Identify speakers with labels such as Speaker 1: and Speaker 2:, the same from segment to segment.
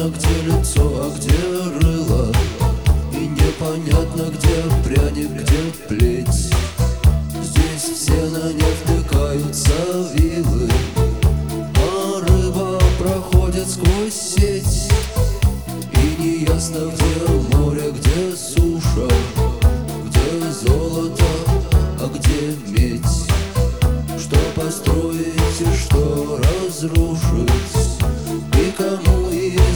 Speaker 1: Непонятно, где лицо, а где рыло. И непонятно, где пряник, где плеть. Здесь все на нефть втыкаются вилы А рыба проходит сквозь сеть. И неясно, где море, где соль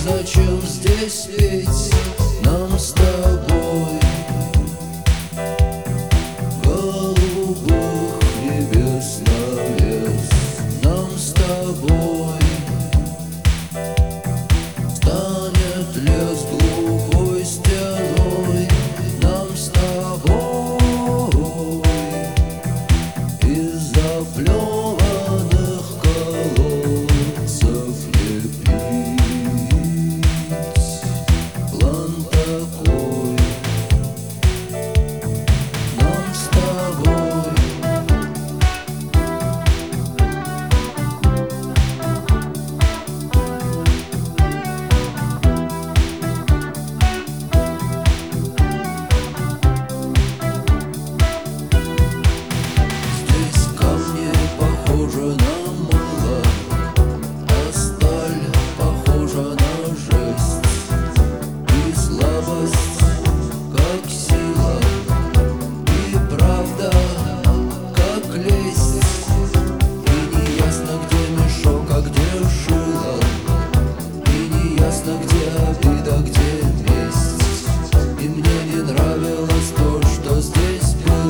Speaker 1: Зачем здесь ведь нам стоять?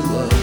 Speaker 1: love.